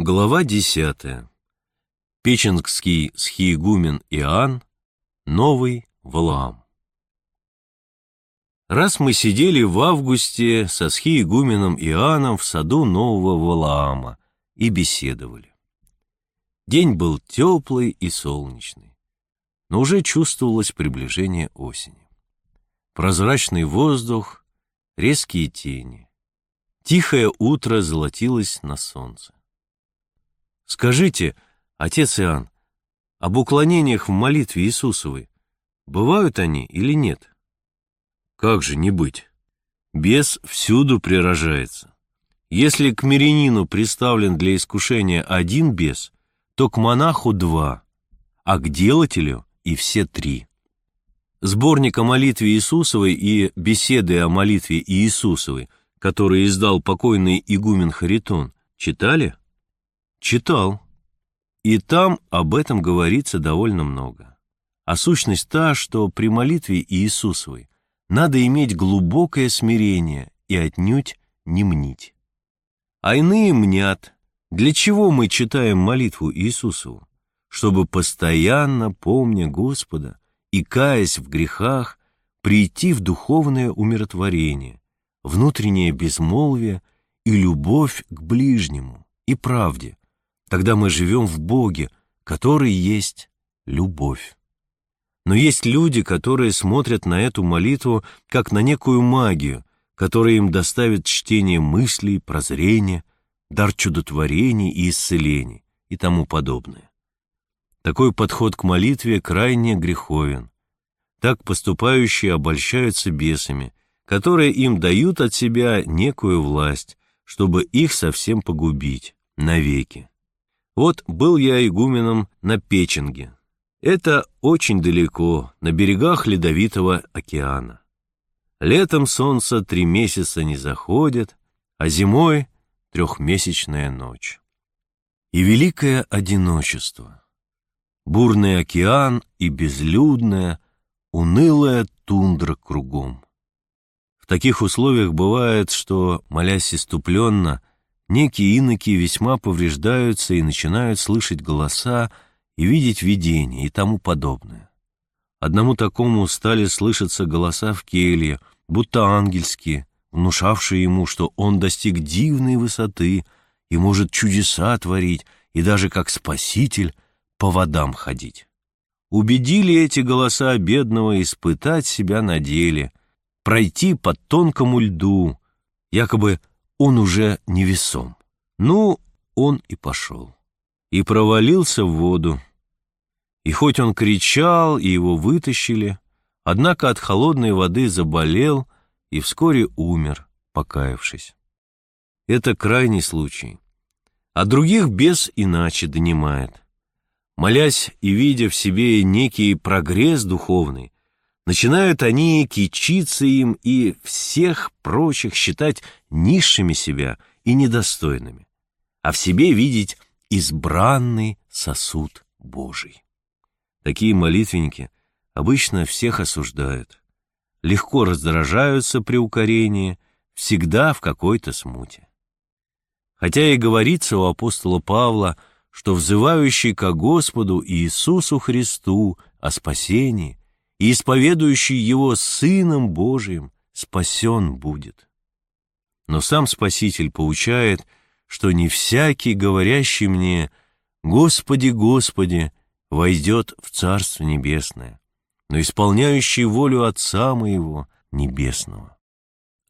Глава десятая. Печенгский схиегумен Иоанн, новый Валаам. Раз мы сидели в августе со схиегуменом Иоанном в саду нового Валаама и беседовали. День был теплый и солнечный, но уже чувствовалось приближение осени. Прозрачный воздух, резкие тени. Тихое утро золотилось на солнце. Скажите, отец Иоанн, об уклонениях в молитве Иисусовой, бывают они или нет? Как же не быть? Бес всюду прирожается. Если к мирянину представлен для искушения один бес, то к монаху два, а к делателю и все три. Сборник о молитве Иисусовой и беседы о молитве Иисусовой, который издал покойный игумен Харитон, читали? Читал. И там об этом говорится довольно много. А сущность та, что при молитве Иисусовой надо иметь глубокое смирение и отнюдь не мнить. А иные мнят, для чего мы читаем молитву Иисусову? Чтобы постоянно, помня Господа и каясь в грехах, прийти в духовное умиротворение, внутреннее безмолвие и любовь к ближнему и правде, Тогда мы живем в Боге, который есть любовь. Но есть люди, которые смотрят на эту молитву как на некую магию, которая им доставит чтение мыслей, прозрения, дар чудотворений и исцелений и тому подобное. Такой подход к молитве крайне греховен. Так поступающие обольщаются бесами, которые им дают от себя некую власть, чтобы их совсем погубить навеки. Вот был я игуменом на Печенге. Это очень далеко, на берегах Ледовитого океана. Летом солнце три месяца не заходит, а зимой трехмесячная ночь. И великое одиночество. Бурный океан и безлюдная, унылая тундра кругом. В таких условиях бывает, что, молясь иступленно, некие иноки весьма повреждаются и начинают слышать голоса и видеть видения и тому подобное. Одному такому стали слышаться голоса в келье, будто ангельские, внушавшие ему, что он достиг дивной высоты и может чудеса творить, и даже как спаситель по водам ходить. Убедили эти голоса бедного испытать себя на деле, пройти по тонкому льду, якобы он уже невесом. Ну, он и пошел. И провалился в воду. И хоть он кричал, и его вытащили, однако от холодной воды заболел и вскоре умер, покаявшись. Это крайний случай. А других бес иначе донимает. Молясь и видя в себе некий прогресс духовный, начинают они кичиться им и всех прочих считать низшими себя и недостойными, а в себе видеть избранный сосуд Божий. Такие молитвенники обычно всех осуждают, легко раздражаются при укорении, всегда в какой-то смуте. Хотя и говорится у апостола Павла, что взывающий ко Господу Иисусу Христу о спасении и исповедующий его Сыном Божиим спасен будет. Но сам Спаситель поучает, что не всякий, говорящий мне «Господи, Господи», войдет в Царство Небесное, но исполняющий волю Отца Моего Небесного.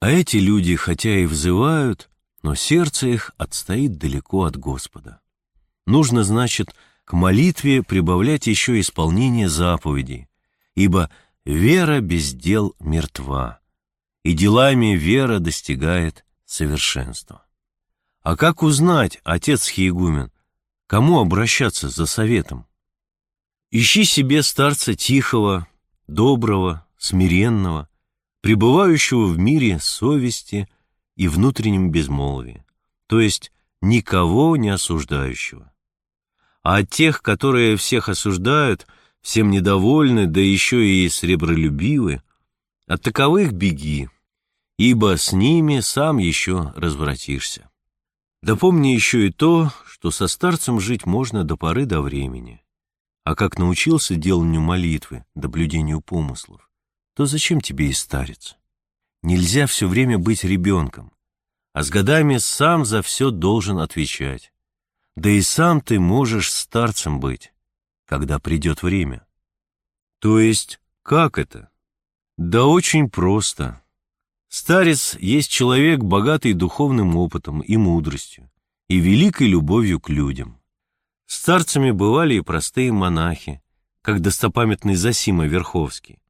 А эти люди, хотя и взывают, но сердце их отстоит далеко от Господа. Нужно, значит, к молитве прибавлять еще исполнение заповедей, ибо вера без дел мертва, и делами вера достигает совершенства. А как узнать, отец Хиегумен, кому обращаться за советом? Ищи себе старца тихого, доброго, смиренного, пребывающего в мире совести и внутреннем безмолвии, то есть никого не осуждающего. А от тех, которые всех осуждают – всем недовольны, да еще и сребролюбивы, от таковых беги, ибо с ними сам еще развратишься. Да помни еще и то, что со старцем жить можно до поры до времени. А как научился деланию молитвы, доблюдению помыслов, то зачем тебе и старец? Нельзя все время быть ребенком, а с годами сам за все должен отвечать. Да и сам ты можешь старцем быть, когда придет время. То есть, как это? Да очень просто. Старец есть человек, богатый духовным опытом и мудростью, и великой любовью к людям. Старцами бывали и простые монахи, как достопамятный Засима Верховский,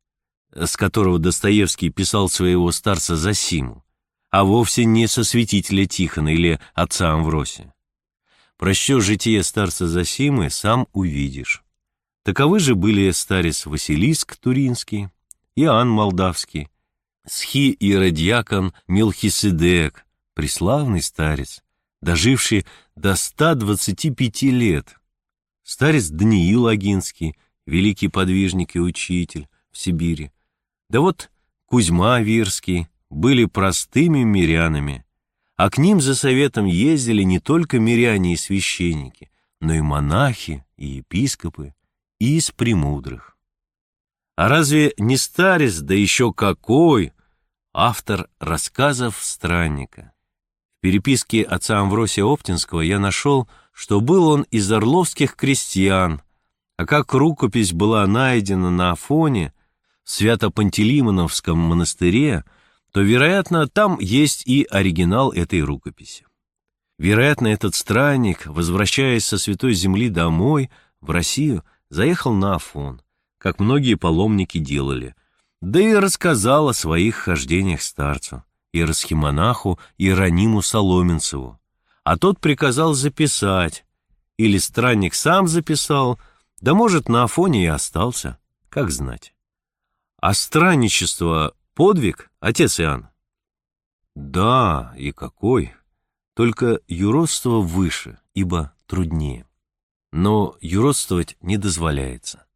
с которого Достоевский писал своего старца Засиму, а вовсе не со святителя Тихона или отца Амвросия. Прочтешь житие старца Засимы, сам увидишь. Таковы же были старец Василиск Туринский, Иоанн Молдавский, схи иродиакон Мелхиседек, преславный старец, доживший до 125 лет, старец Даниил Агинский, великий подвижник и учитель в Сибири, да вот Кузьма Вирский были простыми мирянами, а к ним за советом ездили не только миряне и священники, но и монахи, и епископы, из премудрых. А разве не старец, да еще какой, автор рассказов странника? В переписке отца Амвросия Оптинского я нашел, что был он из орловских крестьян, а как рукопись была найдена на Афоне, в Свято-Пантелеймоновском монастыре, то, вероятно, там есть и оригинал этой рукописи. Вероятно, этот странник, возвращаясь со Святой Земли домой, в Россию, заехал на Афон, как многие паломники делали, да и рассказал о своих хождениях старцу, иеросхимонаху Иерониму Соломенцеву, а тот приказал записать, или странник сам записал, да, может, на Афоне и остался, как знать. А странничество — подвиг, отец Иоанн? Да, и какой. Только юродство выше, ибо труднее. Но юродствовать не дозволяется,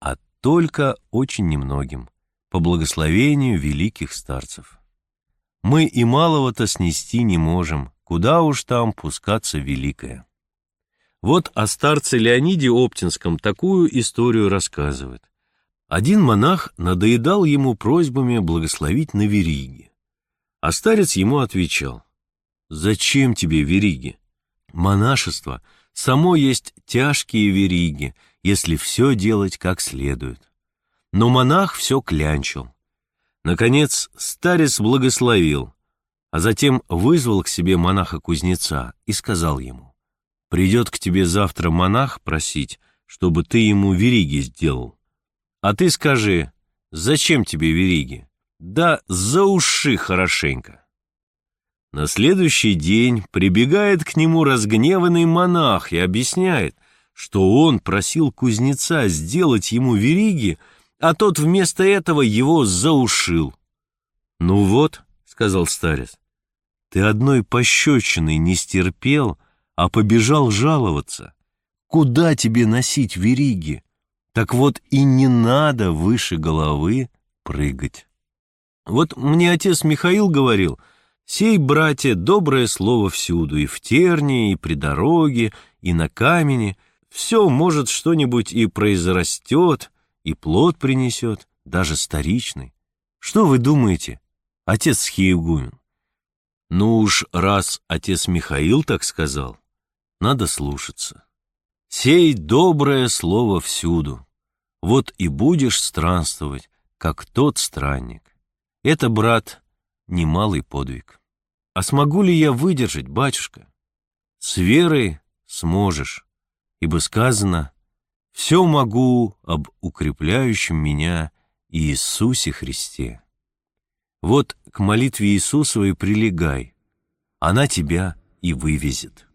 а только очень немногим, по благословению великих старцев. Мы и малого-то снести не можем, куда уж там пускаться великое. Вот о старце Леониде Оптинском такую историю рассказывает. Один монах надоедал ему просьбами благословить на вериги, а старец ему отвечал, «Зачем тебе вериги? Монашество само есть тяжкие вериги, если все делать как следует». Но монах все клянчил. Наконец старец благословил, а затем вызвал к себе монаха-кузнеца и сказал ему, «Придет к тебе завтра монах просить, чтобы ты ему вериги сделал. А ты скажи, зачем тебе вериги? Да за уши хорошенько». На следующий день прибегает к нему разгневанный монах и объясняет, что он просил кузнеца сделать ему вериги, а тот вместо этого его заушил. «Ну вот», — сказал старец, — «ты одной пощечиной не стерпел, а побежал жаловаться. Куда тебе носить вериги? Так вот и не надо выше головы прыгать». Вот мне отец Михаил говорил, «Сей, братья, доброе слово всюду, и в терне, и при дороге, и на камени, все, может, что-нибудь и произрастет, и плод принесет, даже старичный. Что вы думаете, отец Схиегумен? Ну уж раз отец Михаил так сказал, надо слушаться. Сей доброе слово всюду. Вот и будешь странствовать, как тот странник. Это, брат, немалый подвиг. А смогу ли я выдержать, батюшка? С верой сможешь, ибо сказано, все могу об укрепляющем меня Иисусе Христе. Вот к молитве Иисусовой прилегай, она тебя и вывезет.